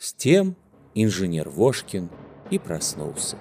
С тем инженер Вошкин и проснулся.